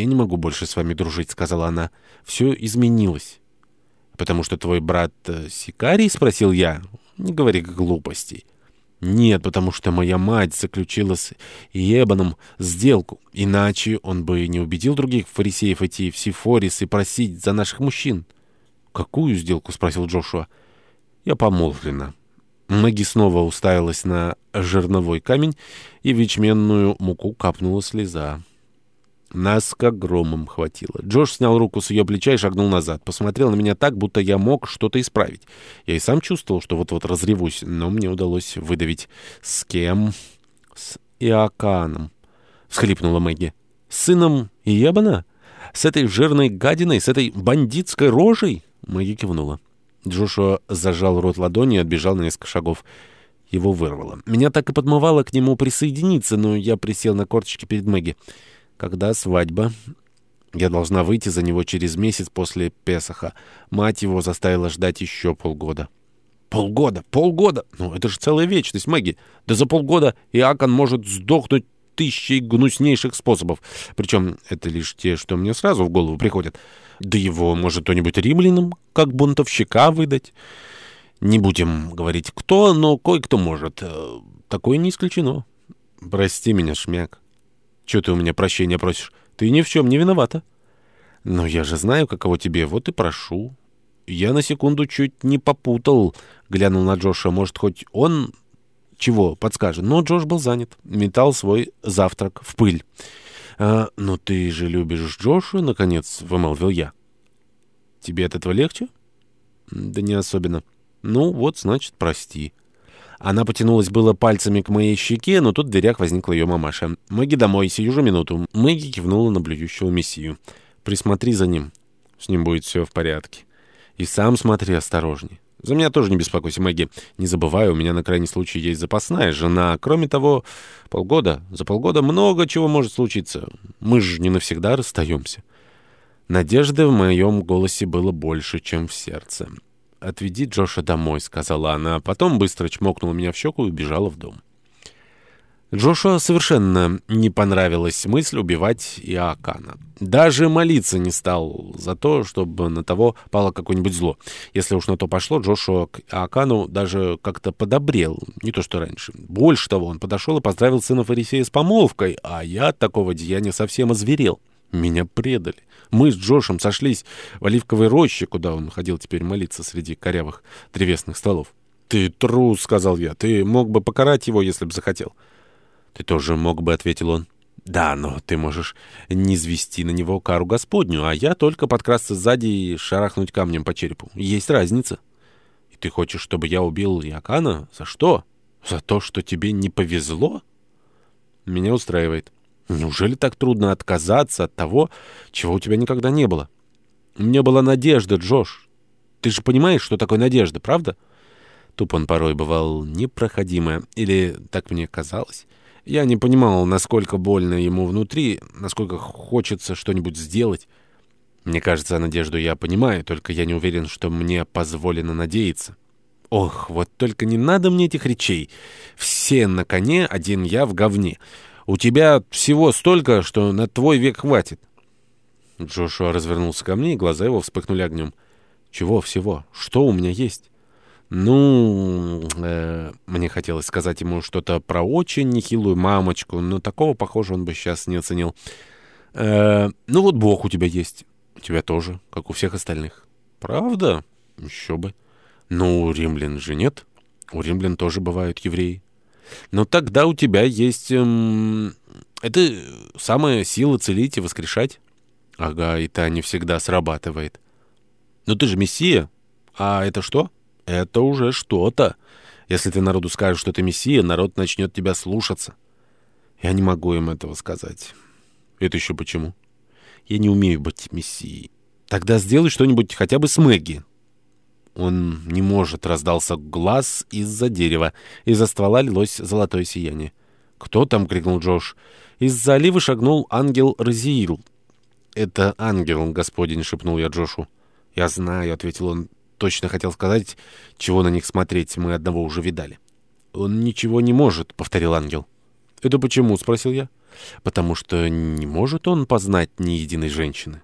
«Я не могу больше с вами дружить», — сказала она. «Все изменилось». «Потому что твой брат э, Сикарий?» — спросил я. «Не говори глупостей». «Нет, потому что моя мать заключила с Иебаном сделку. Иначе он бы не убедил других фарисеев идти в Сифорис и просить за наших мужчин». «Какую сделку?» — спросил Джошуа. «Я помолвлена». Мэгги снова уставилась на жерновой камень, и в ячменную муку капнула слеза. Нас как громом хватило. Джош снял руку с ее плеча и шагнул назад. Посмотрел на меня так, будто я мог что-то исправить. Я и сам чувствовал, что вот-вот разревусь, но мне удалось выдавить. «С кем?» «С Иоканом», — всхлипнула Мэгги. «С сыном Иебана? С этой жирной гадиной? С этой бандитской рожей?» Мэгги кивнула. Джошуа зажал рот ладонью и отбежал на несколько шагов. Его вырвало. Меня так и подмывало к нему присоединиться, но я присел на корточки перед Мэгги. Когда свадьба? Я должна выйти за него через месяц после Песаха. Мать его заставила ждать еще полгода. Полгода! Полгода! Ну, это же целая вечность, Мэгги. Да за полгода Иакон может сдохнуть тысячей гнуснейших способов. Причем это лишь те, что мне сразу в голову приходят. Да его может кто-нибудь римлянам, как бунтовщика, выдать. Не будем говорить кто, но кое-кто может. Э, такое не исключено. Прости меня, шмяк. Чего ты у меня прощения просишь? Ты ни в чем не виновата. Но я же знаю, каково тебе, вот и прошу. Я на секунду чуть не попутал, глянул на Джоша. Может, хоть он чего подскажет? Но Джош был занят, метал свой завтрак в пыль. «А, «Ну ты же любишь Джоша?» — наконец вымолвил я. «Тебе от этого легче?» «Да не особенно. Ну, вот, значит, прости». Она потянулась было пальцами к моей щеке, но тут в дверях возникла ее мамаша. «Мэгги домой, сию же минуту». Мэгги кивнула на блюющего мессию. «Присмотри за ним. С ним будет все в порядке. И сам смотри осторожней. За меня тоже не беспокойся, Мэгги. Не забывай, у меня на крайний случай есть запасная жена. Кроме того, полгода. За полгода много чего может случиться. Мы же не навсегда расстаемся». Надежды в моем голосе было больше, чем в сердце. «Отведи Джоша домой», — сказала она, потом быстро чмокнула меня в щеку и убежала в дом. Джошуа совершенно не понравилась мысль убивать Иоакана. Даже молиться не стал за то, чтобы на того пало какое-нибудь зло. Если уж на то пошло, Джошуа к Иоакану даже как-то подобрел, не то что раньше. Больше того, он подошел и поздравил сына Фарисея с помолвкой, а я от такого деяния совсем озверел. Меня предали. Мы с Джошем сошлись в оливковой роще, куда он ходил теперь молиться среди корявых древесных стволов. «Ты трус», — сказал я. «Ты мог бы покарать его, если бы захотел». «Ты тоже мог бы», — ответил он. «Да, но ты можешь не звести на него кару Господню, а я только подкрасться сзади и шарахнуть камнем по черепу. Есть разница». «И ты хочешь, чтобы я убил Якана? За что? За то, что тебе не повезло?» «Меня устраивает». Неужели так трудно отказаться от того, чего у тебя никогда не было? У меня была надежда, Джош. Ты же понимаешь, что такое надежда, правда? Туп он порой бывал непроходимая, или так мне казалось. Я не понимал, насколько больно ему внутри, насколько хочется что-нибудь сделать. Мне кажется, надежду я понимаю, только я не уверен, что мне позволено надеяться. Ох, вот только не надо мне этих речей. Все на коне, один я в говне. У тебя всего столько, что на твой век хватит. Джошуа развернулся ко мне, и глаза его вспыхнули огнем. Чего всего? Что у меня есть? Ну, э, мне хотелось сказать ему что-то про очень нехилую мамочку, но такого, похоже, он бы сейчас не оценил. Э, ну вот Бог у тебя есть. У тебя тоже, как у всех остальных. Правда? Еще бы. Ну, у римлян же нет. У римлян тоже бывают евреи. Но тогда у тебя есть... Эм, это самая сила целить и воскрешать. Ага, и та не всегда срабатывает. Но ты же мессия. А это что? Это уже что-то. Если ты народу скажешь, что ты мессия, народ начнет тебя слушаться. Я не могу им этого сказать. Это еще почему? Я не умею быть мессией. Тогда сделай что-нибудь хотя бы с Мэгги. Он не может, раздался глаз из-за дерева. Из-за ствола лилось золотое сияние. «Кто там?» — крикнул Джош. Из-за оливы шагнул ангел Розиил. «Это ангел, господин», — шепнул я Джошу. «Я знаю», — ответил он. Точно хотел сказать, чего на них смотреть, мы одного уже видали. «Он ничего не может», — повторил ангел. «Это почему?» — спросил я. потому что не может он познать ни единой женщины.